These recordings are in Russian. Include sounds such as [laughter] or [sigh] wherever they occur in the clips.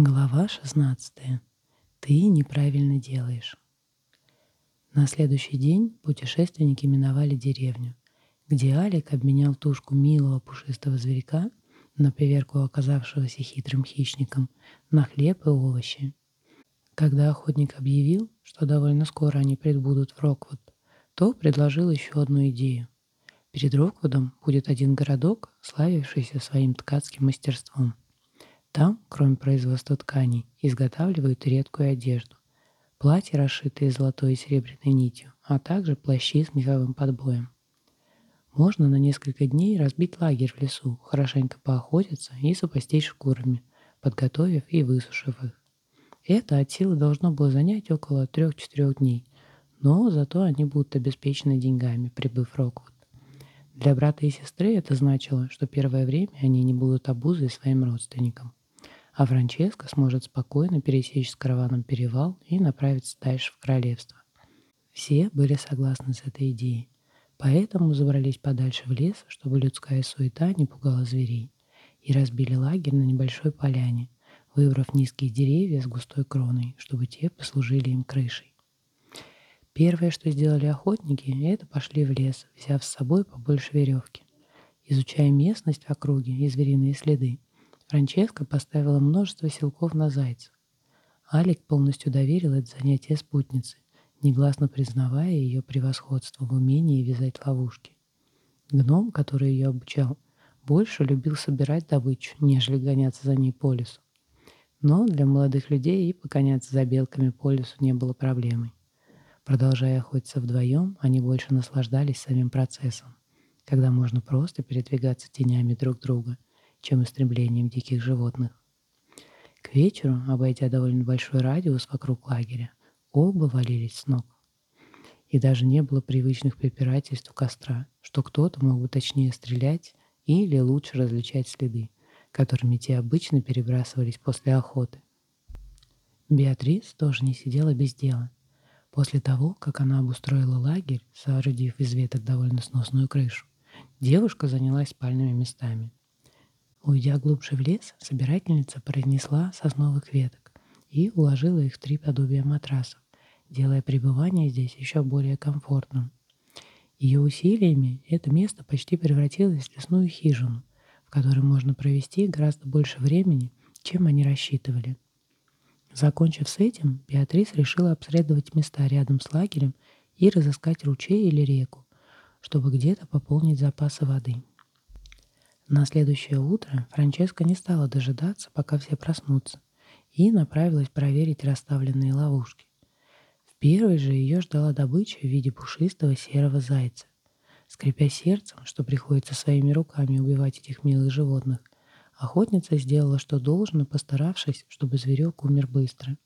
Глава 16. Ты неправильно делаешь. На следующий день путешественники миновали деревню, где Алик обменял тушку милого пушистого зверька на поверку оказавшегося хитрым хищником на хлеб и овощи. Когда охотник объявил, что довольно скоро они прибудут в Роквуд, то предложил еще одну идею. Перед Роквудом будет один городок, славившийся своим ткацким мастерством – там, кроме производства тканей, изготавливают редкую одежду. Платья, расшитые золотой и серебряной нитью, а также плащи с меховым подбоем. Можно на несколько дней разбить лагерь в лесу, хорошенько поохотиться и запастись шкурами, подготовив и высушив их. Это от силы должно было занять около трех-четырех дней, но зато они будут обеспечены деньгами, прибыв в Роквуд. Для брата и сестры это значило, что первое время они не будут обузой своим родственникам а Франческо сможет спокойно пересечь с караваном перевал и направиться дальше в королевство. Все были согласны с этой идеей, поэтому забрались подальше в лес, чтобы людская суета не пугала зверей, и разбили лагерь на небольшой поляне, выбрав низкие деревья с густой кроной, чтобы те послужили им крышей. Первое, что сделали охотники, это пошли в лес, взяв с собой побольше веревки. Изучая местность в округе и звериные следы, Франческа поставила множество силков на зайцев. Алик полностью доверил это занятие спутнице, негласно признавая ее превосходство в умении вязать ловушки. Гном, который ее обучал, больше любил собирать добычу, нежели гоняться за ней по лесу. Но для молодых людей и погоняться за белками по лесу не было проблемой. Продолжая охотиться вдвоем, они больше наслаждались самим процессом, когда можно просто передвигаться тенями друг друга – чем истреблением диких животных. К вечеру, обойдя довольно большой радиус вокруг лагеря, оба валились с ног. И даже не было привычных препирательств у костра, что кто-то мог бы точнее стрелять или лучше различать следы, которыми те обычно перебрасывались после охоты. Беатрис тоже не сидела без дела. После того, как она обустроила лагерь, соорудив из веток довольно сносную крышу, девушка занялась спальными местами. Уйдя глубже в лес, собирательница произнесла сосновых веток и уложила их в три подобия матрасов, делая пребывание здесь еще более комфортным. Ее усилиями это место почти превратилось в лесную хижину, в которой можно провести гораздо больше времени, чем они рассчитывали. Закончив с этим, Беатрис решила обследовать места рядом с лагерем и разыскать ручей или реку, чтобы где-то пополнить запасы воды. На следующее утро Франческа не стала дожидаться, пока все проснутся, и направилась проверить расставленные ловушки. В первой же ее ждала добыча в виде пушистого серого зайца. Скрипя сердцем, что приходится своими руками убивать этих милых животных, охотница сделала, что должно, постаравшись, чтобы зверек умер быстро.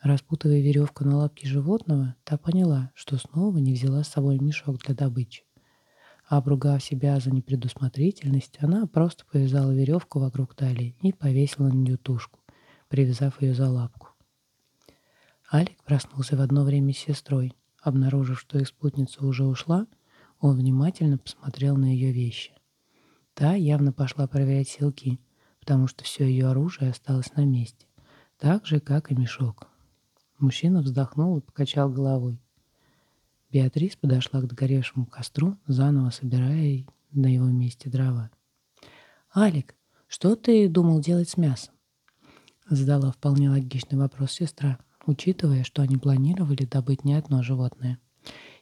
Распутывая веревку на лапке животного, та поняла, что снова не взяла с собой мешок для добычи. Обругав себя за непредусмотрительность, она просто повязала веревку вокруг талии и повесила на нее тушку, привязав ее за лапку. Алик проснулся в одно время с сестрой. Обнаружив, что их спутница уже ушла, он внимательно посмотрел на ее вещи. Та явно пошла проверять селки, потому что все ее оружие осталось на месте, так же, как и мешок. Мужчина вздохнул и покачал головой. Беатрис подошла к догоревшему костру, заново собирая на его месте дрова. «Алик, что ты думал делать с мясом?» Задала вполне логичный вопрос сестра, учитывая, что они планировали добыть не одно животное.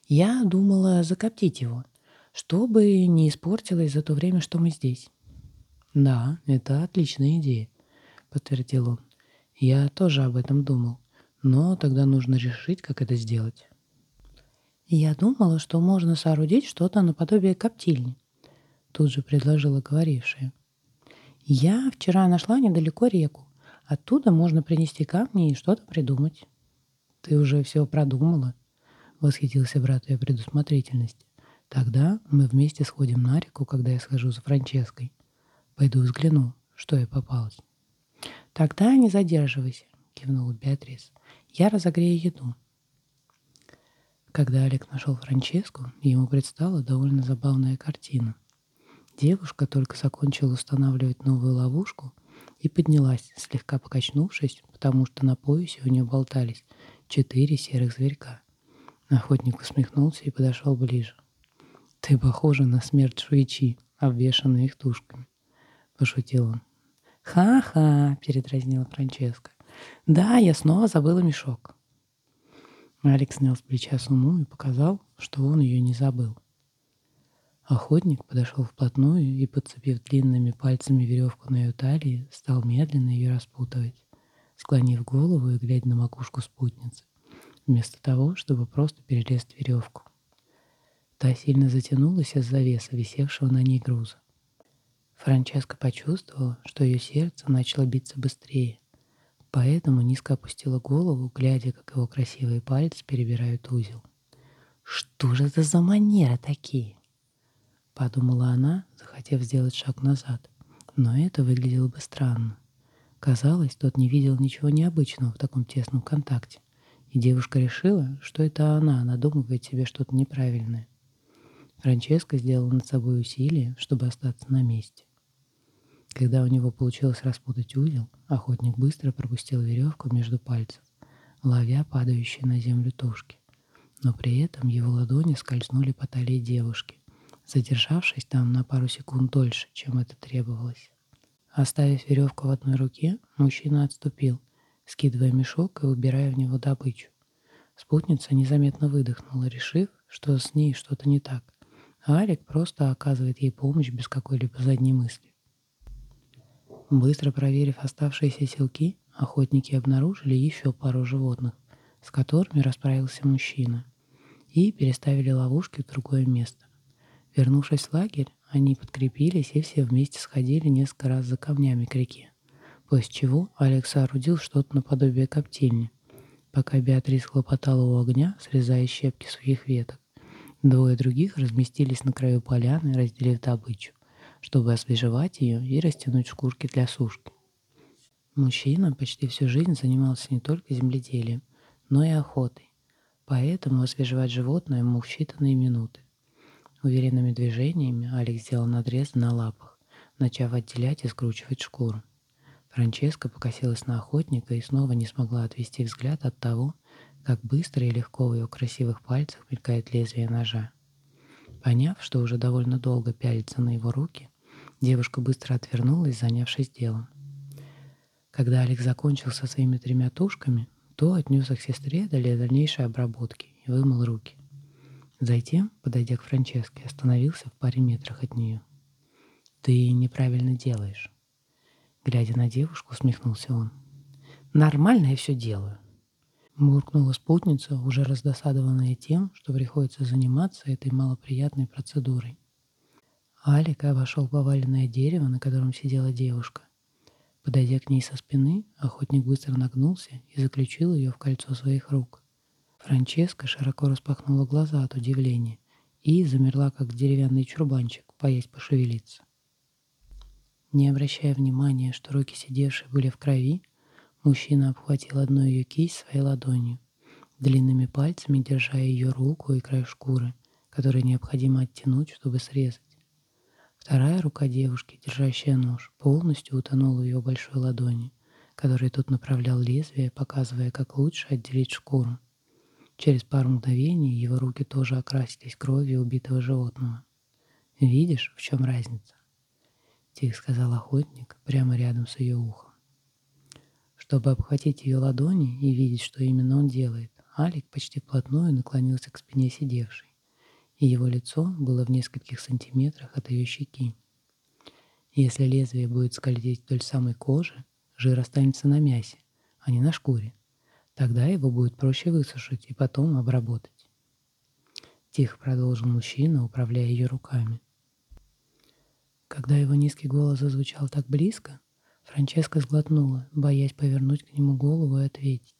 «Я думала закоптить его, чтобы не испортилось за то время, что мы здесь». «Да, это отличная идея», — подтвердил он. «Я тоже об этом думал, но тогда нужно решить, как это сделать». «Я думала, что можно соорудить что-то наподобие коптильни», — тут же предложила говорившая. «Я вчера нашла недалеко реку. Оттуда можно принести камни и что-то придумать». «Ты уже все продумала?» — восхитился брат ее предусмотрительности. «Тогда мы вместе сходим на реку, когда я схожу за Франческой. Пойду взгляну, что ей попалось». «Тогда не задерживайся», — кивнула Беатрис. «Я разогрею еду». Когда Олег нашел Франческу, ему предстала довольно забавная картина. Девушка только закончила устанавливать новую ловушку, и поднялась, слегка покачнувшись, потому что на поясе у нее болтались четыре серых зверька. Охотник усмехнулся и подошел ближе. «Ты похожа на смерть Шуичи, обвешанную их тушками», — пошутил он. «Ха-ха!» — передразнила Франческа. «Да, я снова забыла мешок». Алекс снял с плеча сумму и показал, что он ее не забыл. Охотник подошел вплотную и, подцепив длинными пальцами веревку на ее талии, стал медленно ее распутывать, склонив голову и глядя на макушку спутницы, вместо того, чтобы просто перелезть веревку. Та сильно затянулась из-за веса, висевшего на ней груза. Франческа почувствовала, что ее сердце начало биться быстрее, поэтому низко опустила голову, глядя, как его красивые пальцы перебирают узел. «Что же это за манеры такие?» подумала она, захотев сделать шаг назад. Но это выглядело бы странно. Казалось, тот не видел ничего необычного в таком тесном контакте. И девушка решила, что это она надумывает себе что-то неправильное. Франческа сделала над собой усилие, чтобы остаться на месте. Когда у него получилось распутать узел, охотник быстро пропустил веревку между пальцев, ловя падающие на землю тушки. Но при этом его ладони скользнули по талии девушки, задержавшись там на пару секунд дольше, чем это требовалось. Оставив веревку в одной руке, мужчина отступил, скидывая мешок и убирая в него добычу. Спутница незаметно выдохнула, решив, что с ней что-то не так, а Алик просто оказывает ей помощь без какой-либо задней мысли. Быстро проверив оставшиеся селки, охотники обнаружили еще пару животных, с которыми расправился мужчина, и переставили ловушки в другое место. Вернувшись в лагерь, они подкрепились и все вместе сходили несколько раз за камнями к реке, после чего Алекс соорудил что-то наподобие коптильни, пока Беатрис хлопотала у огня, срезая щепки сухих веток. Двое других разместились на краю поляны, разделив добычу, чтобы освежевать ее и растянуть шкурки для сушки. Мужчина почти всю жизнь занимался не только земледелием, но и охотой, поэтому освежевать животное ему в считанные минуты. Уверенными движениями Алекс сделал надрез на лапах, начав отделять и скручивать шкуру. Франческа покосилась на охотника и снова не смогла отвести взгляд от того, как быстро и легко в ее красивых пальцах мелькает лезвие ножа. Поняв, что уже довольно долго пялится на его руки, девушка быстро отвернулась, занявшись делом. Когда Алекс закончил со своими тремя тушками, то отнес их сестре для дальнейшей обработки и вымыл руки. Затем, подойдя к Франческе, остановился в паре метрах от нее. «Ты неправильно делаешь». Глядя на девушку, усмехнулся он. «Нормально я все делаю». Муркнула спутница, уже раздосадованная тем, что приходится заниматься этой малоприятной процедурой. Алик обошел поваленное дерево, на котором сидела девушка. Подойдя к ней со спины, охотник быстро нагнулся и заключил ее в кольцо своих рук. Франческа широко распахнула глаза от удивления и замерла, как деревянный чурбанчик, боясь пошевелиться. Не обращая внимания, что руки сидевшие были в крови, мужчина обхватил одну ее кисть своей ладонью, длинными пальцами держа ее руку и край шкуры, который необходимо оттянуть, чтобы срезать. Вторая рука девушки, держащая нож, полностью утонула в ее большой ладони, которой тот направлял лезвие, показывая, как лучше отделить шкуру. Через пару мгновений его руки тоже окрасились кровью убитого животного. «Видишь, в чем разница?» — тихо сказал охотник прямо рядом с ее ухом. Чтобы обхватить ее ладони и видеть, что именно он делает, Алик почти вплотную наклонился к спине сидевшей, и его лицо было в нескольких сантиметрах от ее щеки. Если лезвие будет скользить вдоль самой кожи, жир останется на мясе, а не на шкуре. Тогда его будет проще высушить и потом обработать. Тихо продолжил мужчина, управляя ее руками. Когда его низкий голос зазвучал так близко, Франческа сглотнула, боясь повернуть к нему голову и ответить.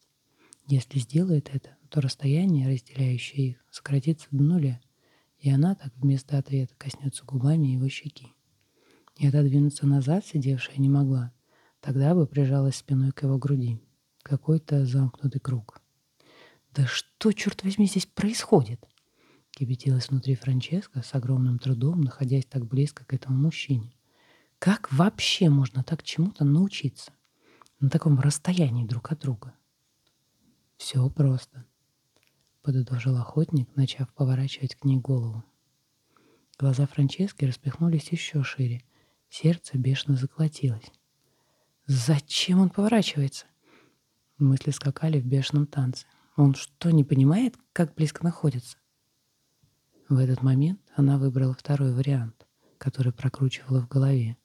Если сделает это, то расстояние, разделяющее их, сократится до нуля, и она так вместо ответа коснется губами его щеки. И отодвинуться назад сидевшая не могла, тогда бы прижалась спиной к его груди. Какой-то замкнутый круг. «Да что, черт возьми, здесь происходит?» Кипятилась внутри Франческа с огромным трудом, находясь так близко к этому мужчине, Как вообще можно так чему-то научиться? На таком расстоянии друг от друга. Все просто, подытожил охотник, начав поворачивать к ней голову. Глаза Франчески распихнулись еще шире. Сердце бешено заколотилось. Зачем он поворачивается? Мысли скакали в бешеном танце. Он что, не понимает, как близко находится? В этот момент она выбрала второй вариант, который прокручивала в голове,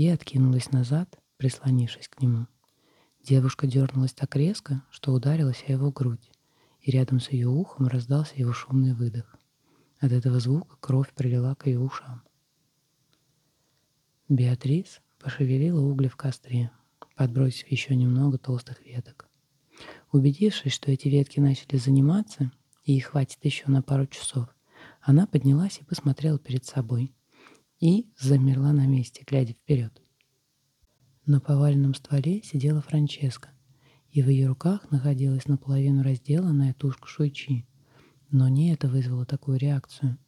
и откинулась назад, прислонившись к нему. Девушка дернулась так резко, что ударилась о его грудь, и рядом с ее ухом раздался его шумный выдох. От этого звука кровь прилила к ее ушам. Беатрис пошевелила угли в костре, подбросив еще немного толстых веток. Убедившись, что эти ветки начали заниматься, и их хватит еще на пару часов, она поднялась и посмотрела перед собой и замерла на месте, глядя вперед. На поваленном стволе сидела Франческа, и в ее руках находилась наполовину разделанная тушка шуйчи. Но не это вызвало такую реакцию.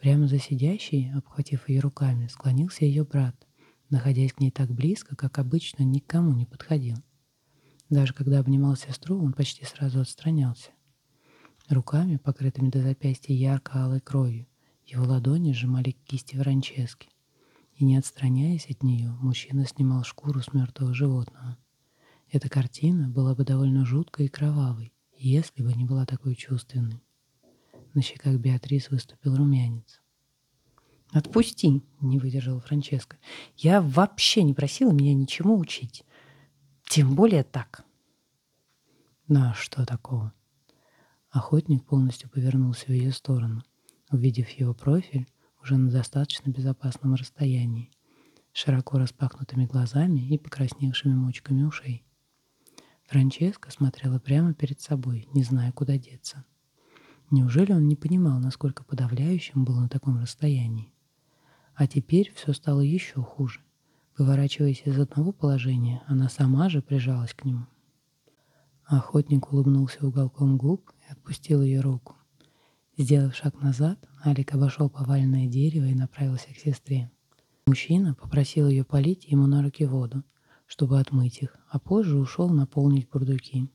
Прямо за сидящей, обхватив ее руками, склонился ее брат, находясь к ней так близко, как обычно, никому не подходил. Даже когда обнимал сестру, он почти сразу отстранялся. Руками, покрытыми до запястья ярко-алой кровью, его ладони сжимали кисти Франчески. И не отстраняясь от нее, мужчина снимал шкуру с мертвого животного. Эта картина была бы довольно жуткой и кровавой, если бы не была такой чувственной. На щеках Беатрис выступил румянец. «Отпусти!» — не выдержала Франческа. «Я вообще не просила меня ничему учить. Тем более так». «Ну что такого?» Охотник полностью повернулся в ее сторону, увидев его профиль уже на достаточно безопасном расстоянии, широко распахнутыми глазами и покрасневшими мочками ушей. Франческа смотрела прямо перед собой, не зная, куда деться. Неужели он не понимал, насколько подавляющим был на таком расстоянии? А теперь все стало еще хуже. Выворачиваясь из одного положения, она сама же прижалась к нему. Охотник улыбнулся уголком губ и отпустил ее руку. Сделав шаг назад, Алик обошел поваленное дерево и направился к сестре. Мужчина попросил ее полить ему на руки воду, чтобы отмыть их, а позже ушел наполнить бурдуки.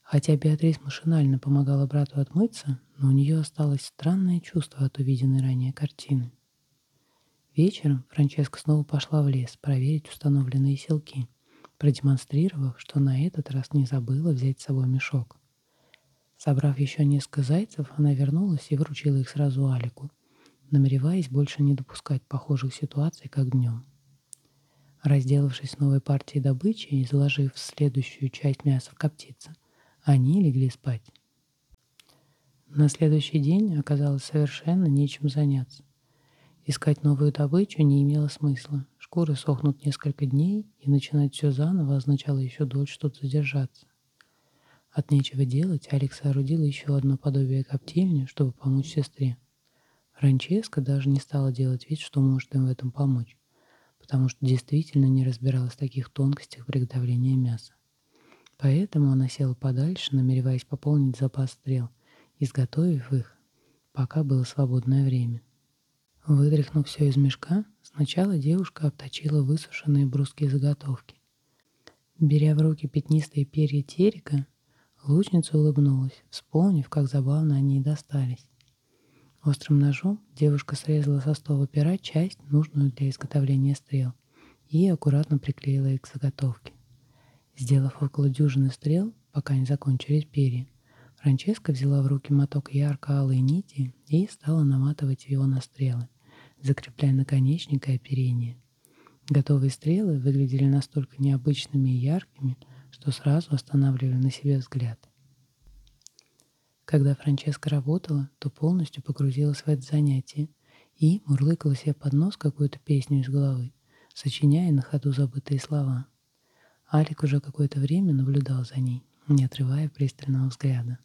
Хотя Беатрис машинально помогала брату отмыться, но у нее осталось странное чувство от увиденной ранее картины. Вечером Франческа снова пошла в лес проверить установленные селки, продемонстрировав, что на этот раз не забыла взять с собой мешок. Собрав еще несколько зайцев, она вернулась и вручила их сразу Алику, намереваясь больше не допускать похожих ситуаций, как днем. Разделавшись новой партией добычи и заложив следующую часть мяса в коптице, они легли спать. На следующий день оказалось совершенно нечем заняться. Искать новую добычу не имело смысла. Шкуры сохнут несколько дней, и начинать все заново означало еще дольше тут задержаться. От нечего делать Алекс соорудил еще одно подобие коптильни, чтобы помочь сестре. Франческа даже не стала делать вид, что может им в этом помочь, потому что действительно не разбиралась в таких тонкостях приготовления мяса. Поэтому она села подальше, намереваясь пополнить запас стрел, изготовив их, пока было свободное время. Вытряхнув все из мешка, сначала девушка обточила высушенные брусские заготовки. Беря в руки пятнистые перья терека, лучница улыбнулась, вспомнив, как забавно они ей достались. Острым ножом девушка срезала со стола пера часть, нужную для изготовления стрел, и аккуратно приклеила их к заготовке. Сделав около дюжины стрел, пока не закончились перья, Франческа взяла в руки моток ярко-алой нити и стала наматывать его на стрелы, закрепляя наконечник и оперение. Готовые стрелы выглядели настолько необычными и яркими, что сразу останавливали на себе взгляд. Когда Франческа работала, то полностью погрузилась в это занятие и мурлыкала себе под нос какую-то песню из головы, сочиняя на ходу забытые слова — Алик уже какое-то время наблюдал за ней, не отрывая пристального взгляда.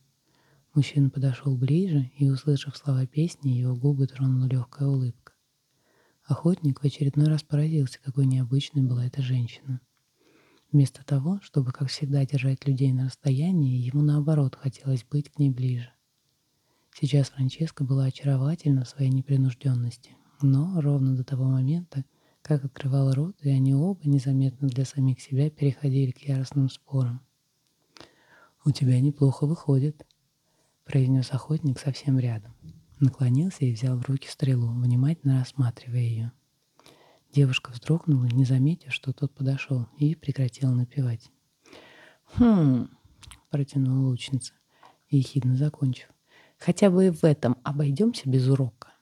Мужчина подошел ближе, и, услышав слова песни, его губы тронула легкая улыбка. Охотник в очередной раз поразился, какой необычной была эта женщина. Вместо того, чтобы, как всегда, держать людей на расстоянии, ему наоборот хотелось быть к ней ближе. Сейчас Франческа была очаровательна в своей непринужденности, но ровно до того момента, как открывал рот, и они оба незаметно для самих себя переходили к яростным спорам. «У тебя неплохо выходит», — произнес охотник совсем рядом. Наклонился и взял в руки стрелу, внимательно рассматривая ее. Девушка вздрогнула, не заметив, что тот подошел, и прекратила напевать. «Хм...» — протянула лучница, ехидно закончив. «Хотя бы и в этом обойдемся без урока».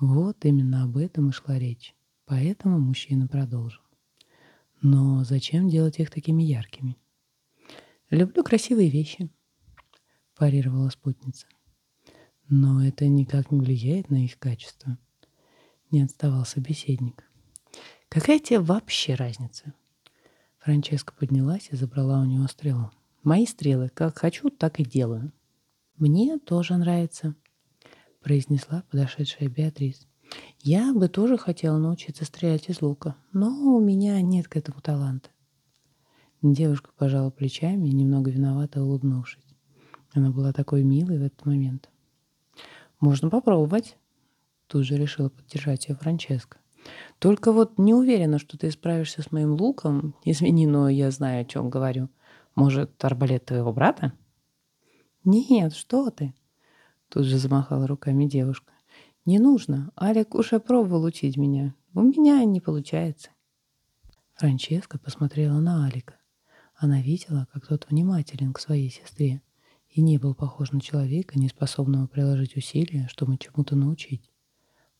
Вот именно об этом и шла речь. Поэтому мужчина продолжил. Но зачем делать их такими яркими? Люблю красивые вещи, парировала спутница. Но это никак не влияет на их качество. Не отставал собеседник. Какая тебе вообще разница? Франческа поднялась и забрала у него стрелу. Мои стрелы, как хочу, так и делаю. Мне тоже нравится, произнесла подошедшая Беатрис. «Я бы тоже хотела научиться стрелять из лука, но у меня нет к этому таланта». Девушка пожала плечами, немного виновато улыбнувшись. Она была такой милой в этот момент. «Можно попробовать», — тут же решила поддержать ее Франческа. «Только вот не уверена, что ты справишься с моим луком. Извини, но я знаю, о чем говорю. Может, арбалет твоего брата?» «Нет, что ты!» Тут же замахала руками девушка. «Не нужно. Алик уже пробовал учить меня. У меня не получается». Франческа посмотрела на Алика. Она видела, как тот внимателен к своей сестре и не был похож на человека, не способного приложить усилия, чтобы чему-то научить.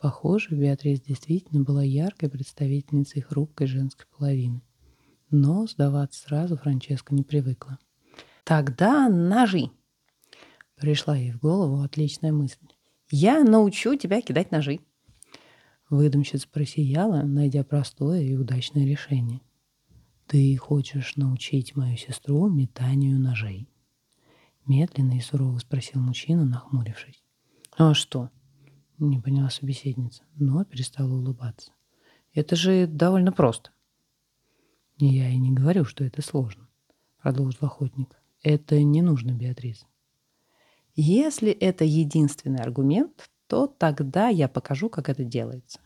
Похоже, Беатрис действительно была яркой представительницей хрупкой женской половины. Но сдаваться сразу Франческа не привыкла. «Тогда ножи!» Пришла ей в голову отличная мысль. «Я научу тебя кидать ножи!» Выдумщица просияла, найдя простое и удачное решение. «Ты хочешь научить мою сестру метанию ножей?» Медленно и сурово спросил мужчина, нахмурившись. «А что?» — не поняла собеседница, но перестала улыбаться. «Это же довольно просто». «Я и не говорю, что это сложно», — продолжил охотник. «Это не нужно, Беатрис. Если это единственный аргумент, то тогда я покажу, как это делается.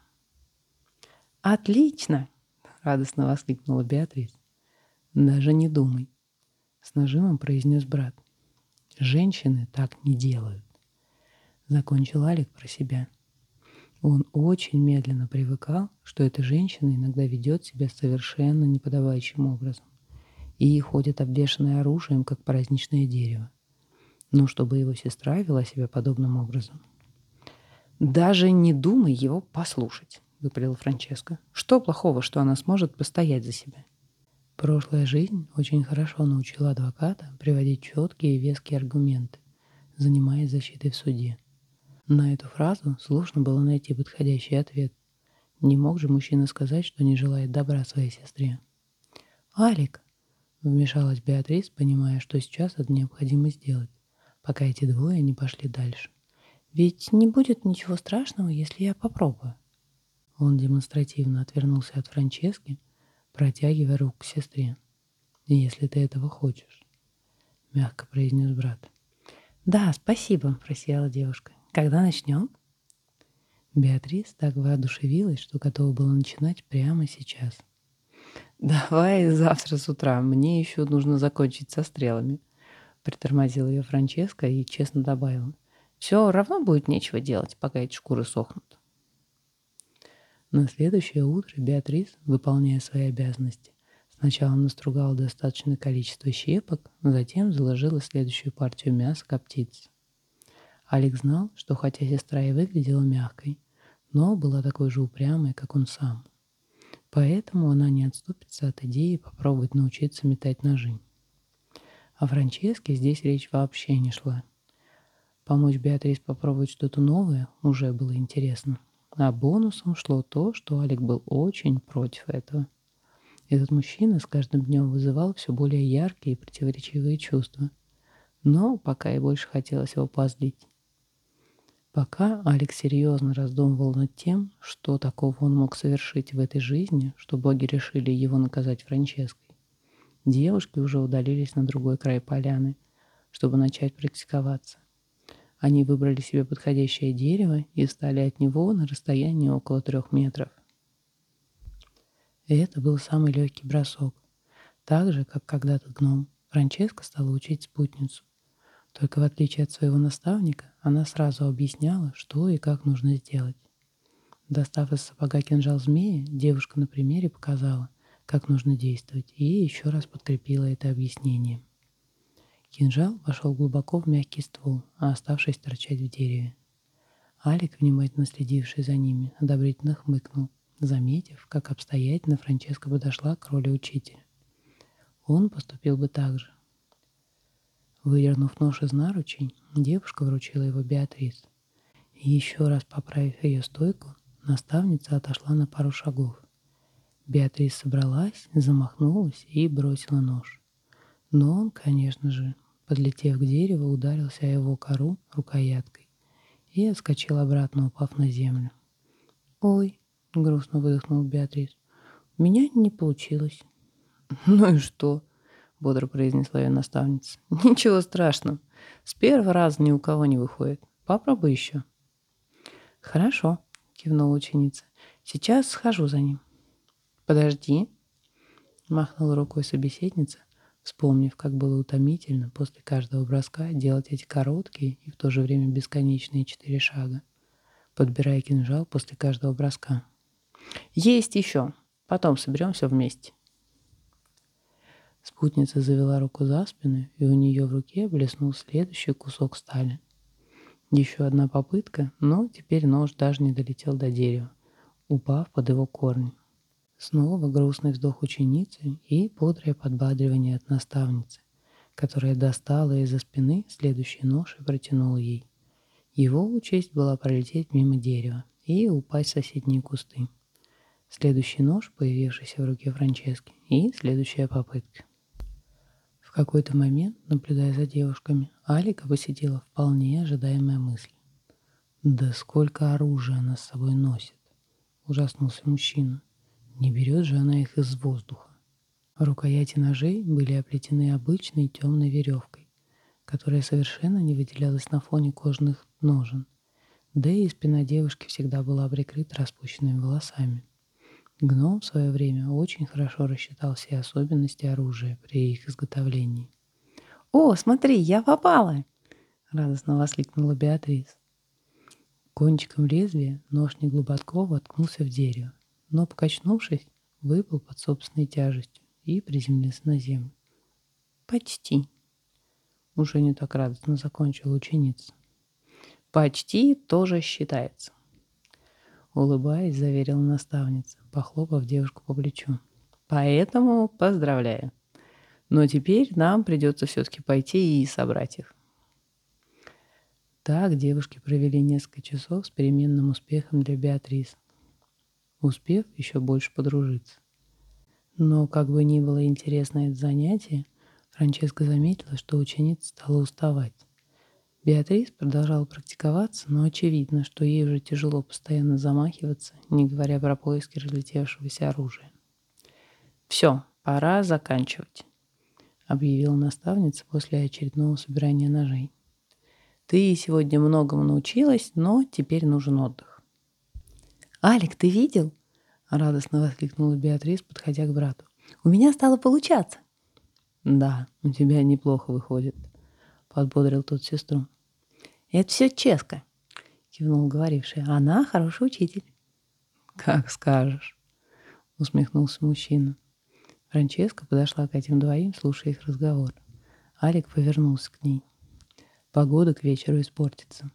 «Отлично!» — радостно воскликнула Беатрис. «Даже не думай», — с нажимом произнес брат. «Женщины так не делают», — закончил Алик про себя. Он очень медленно привыкал, что эта женщина иногда ведет себя совершенно неподобающим образом и ходит обвешанной оружием, как праздничное дерево но чтобы его сестра вела себя подобным образом. «Даже не думай его послушать», — выпалила Франческа. «Что плохого, что она сможет постоять за себя?» Прошлая жизнь очень хорошо научила адвоката приводить четкие и веские аргументы, занимаясь защитой в суде. На эту фразу сложно было найти подходящий ответ. Не мог же мужчина сказать, что не желает добра своей сестре. «Алик!» — вмешалась Беатрис, понимая, что сейчас это необходимо сделать пока эти двое не пошли дальше. Ведь не будет ничего страшного, если я попробую. Он демонстративно отвернулся от Франчески, протягивая руку к сестре. «Если ты этого хочешь», — мягко произнес брат. «Да, спасибо», — просияла девушка. «Когда начнем?» Беатрис так воодушевилась, что готова была начинать прямо сейчас. «Давай завтра с утра. Мне еще нужно закончить со стрелами», Притормозил ее Франческа и честно добавил. Все равно будет нечего делать, пока эти шкуры сохнут. На следующее утро Беатрис, выполняя свои обязанности, сначала настругала достаточное количество щепок, затем заложила следующую партию мяса коптицы. Алекс знал, что хотя сестра и выглядела мягкой, но была такой же упрямой, как он сам. Поэтому она не отступится от идеи попробовать научиться метать ножи. О Франческе здесь речь вообще не шла. Помочь Беатрис попробовать что-то новое уже было интересно. А бонусом шло то, что Алик был очень против этого. Этот мужчина с каждым днем вызывал все более яркие и противоречивые чувства. Но пока и больше хотелось его позлить. Пока Алекс серьезно раздумывал над тем, что такого он мог совершить в этой жизни, что боги решили его наказать Франческой, Девушки уже удалились на другой край поляны, чтобы начать практиковаться. Они выбрали себе подходящее дерево и стали от него на расстоянии около трех метров. Это был самый легкий бросок. Так же, как когда-то гном, Франческа стала учить спутницу. Только в отличие от своего наставника, она сразу объясняла, что и как нужно сделать. Достав из сапога кинжал змеи, девушка на примере показала, как нужно действовать, и еще раз подкрепила это объяснение. Кинжал вошел глубоко в мягкий ствол, а оставшись торчать в дереве. Алик, внимательно следивший за ними, одобрительно хмыкнул, заметив, как обстоятельно Франческа подошла к роли учителя. Он поступил бы так же. Выдернув нож из наручей, девушка вручила его Беатрис. Еще раз поправив ее стойку, наставница отошла на пару шагов. Беатрис собралась, замахнулась и бросила нож. Но он, конечно же, подлетев к дереву, ударился о его кору рукояткой и отскочил обратно, упав на землю. «Ой!» — грустно выдохнул Беатрис. «У меня не получилось». «Ну и что?» — бодро произнесла ее наставница. [laughs] «Ничего страшного. С первого раза ни у кого не выходит. Попробуй еще». «Хорошо», — кивнула ученица. «Сейчас схожу за ним». «Подожди», — махнула рукой собеседница, вспомнив, как было утомительно после каждого броска делать эти короткие и в то же время бесконечные четыре шага, подбирая кинжал после каждого броска. «Есть еще! Потом соберем все вместе». Спутница завела руку за спину, и у нее в руке блеснул следующий кусок стали. Еще одна попытка, но теперь нож даже не долетел до дерева, упав под его корни. Снова грустный вздох ученицы и бодрое подбадривание от наставницы, которая достала из-за спины следующий нож и протянула ей. Его учесть была пролететь мимо дерева и упасть в соседние кусты. Следующий нож, появившийся в руке Франчески, и следующая попытка какой-то момент, наблюдая за девушками, Алика посетила вполне ожидаемая мысль. «Да сколько оружия она с собой носит!» — ужаснулся мужчина. «Не берет же она их из воздуха!» Рукояти ножей были оплетены обычной темной веревкой, которая совершенно не выделялась на фоне кожаных ножен. Да и спина девушки всегда была прикрыта распущенными волосами. Гном в свое время очень хорошо рассчитал все особенности оружия при их изготовлении. «О, смотри, я попала!» — радостно воскликнула Беатрис. Кончиком лезвия нож неглубоко воткнулся в дерево, но, покачнувшись, выпал под собственной тяжестью и приземлился на землю. «Почти!» — уже не так радостно закончила ученица. «Почти тоже считается!» Улыбаясь, заверила наставница, похлопав девушку по плечу. Поэтому поздравляю. Но теперь нам придется все-таки пойти и собрать их. Так девушки провели несколько часов с переменным успехом для Беатрис, успев еще больше подружиться. Но как бы ни было интересно это занятие, Франческа заметила, что ученица стала уставать. Беатрис продолжала практиковаться, но очевидно, что ей уже тяжело постоянно замахиваться, не говоря про поиски разлетевшегося оружия. «Все, пора заканчивать», — объявила наставница после очередного собирания ножей. «Ты сегодня многому научилась, но теперь нужен отдых». «Алик, ты видел?» — радостно воскликнула Беатрис, подходя к брату. «У меня стало получаться». «Да, у тебя неплохо выходит», — подбодрил тот сестру. Это все Ческа, кивнул говоривший. Она хороший учитель. Как скажешь, усмехнулся мужчина. Франческа подошла к этим двоим, слушая их разговор. Алик повернулся к ней. Погода к вечеру испортится.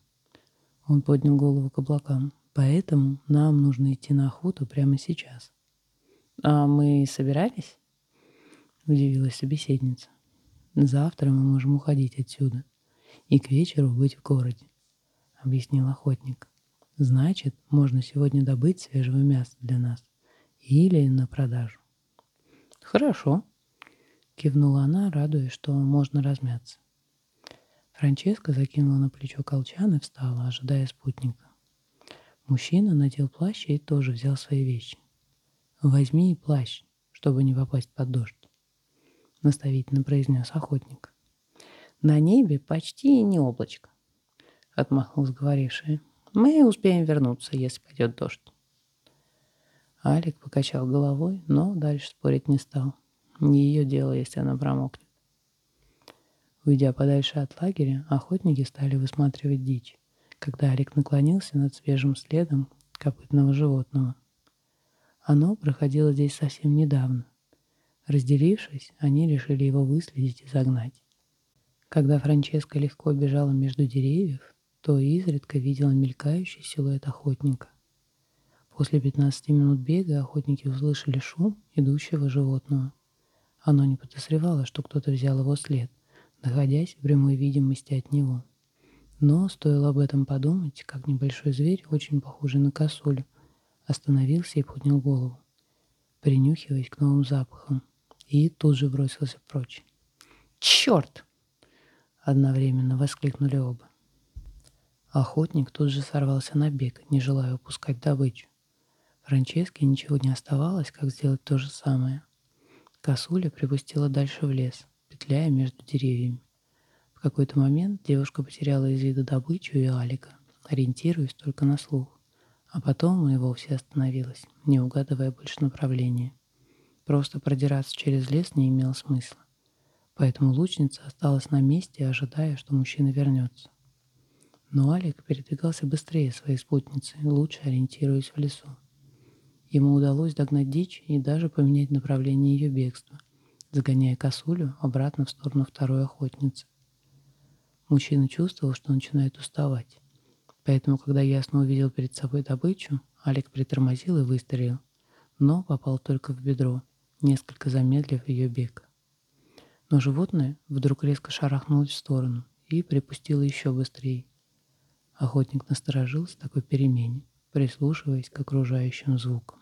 Он поднял голову к облакам. Поэтому нам нужно идти на охоту прямо сейчас. А мы собирались? Удивилась собеседница. Завтра мы можем уходить отсюда и к вечеру быть в городе», — объяснил охотник. «Значит, можно сегодня добыть свежего мяса для нас или на продажу». «Хорошо», — кивнула она, радуясь, что можно размяться. Франческа закинула на плечо колчан и встала, ожидая спутника. Мужчина надел плащ и тоже взял свои вещи. «Возьми и плащ, чтобы не попасть под дождь», — наставительно произнес охотник. На небе почти не облачко, отмахнулась говорившая. Мы успеем вернуться, если пойдет дождь. Алик покачал головой, но дальше спорить не стал. Не ее дело, если она промокнет. Уйдя подальше от лагеря, охотники стали высматривать дичь, когда Алик наклонился над свежим следом копытного животного. Оно проходило здесь совсем недавно. Разделившись, они решили его выследить и загнать. Когда Франческа легко бежала между деревьев, то изредка видела мелькающий силуэт охотника. После 15 минут бега охотники услышали шум идущего животного. Оно не подозревало, что кто-то взял его след, находясь в прямой видимости от него. Но стоило об этом подумать, как небольшой зверь, очень похожий на косулю, остановился и поднял голову, принюхиваясь к новым запахам, и тут же бросился прочь. «Черт!» — одновременно воскликнули оба. Охотник тут же сорвался на бег, не желая упускать добычу. Франческе ничего не оставалось, как сделать то же самое. Косуля припустила дальше в лес, петляя между деревьями. В какой-то момент девушка потеряла из вида добычу и Алика, ориентируясь только на слух. А потом и вовсе остановилась, не угадывая больше направления. Просто продираться через лес не имело смысла. Поэтому лучница осталась на месте, ожидая, что мужчина вернется. Но Алик передвигался быстрее своей спутницы, лучше ориентируясь в лесу. Ему удалось догнать дичь и даже поменять направление ее бегства, загоняя косулю обратно в сторону второй охотницы. Мужчина чувствовал, что начинает уставать. Поэтому, когда ясно увидел перед собой добычу, Алик притормозил и выстрелил, но попал только в бедро, несколько замедлив ее бег. Но животное вдруг резко шарахнулось в сторону и припустило еще быстрее. Охотник насторожился такой перемене, прислушиваясь к окружающим звукам.